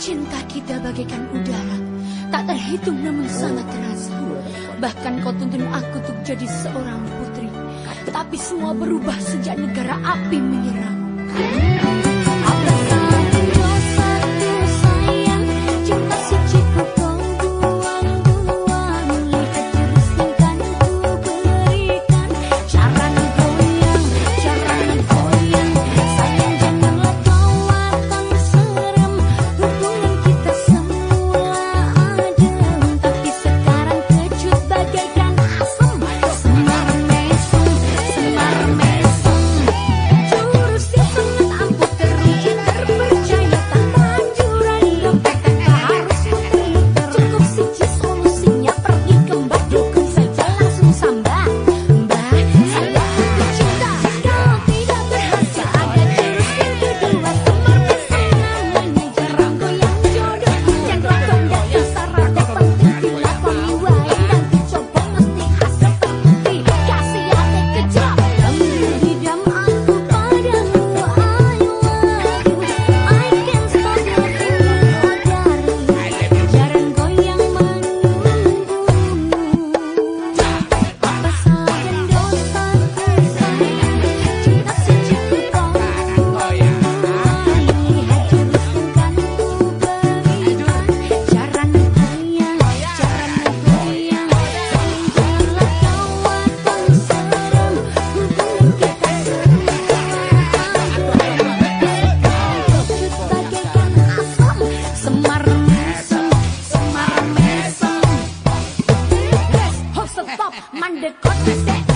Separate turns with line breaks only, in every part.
Cinta kita bagaikan udara, tak terhitung namun sangat terasa. Bahkan kau tuntun aku untuk jadi seorang putri. Tapi semua berubah sejak negara api menyerang. the cotton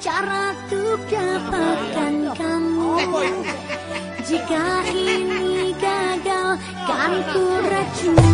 cara tuh dapatkan kamu. Jika ini gagal kan ku racun.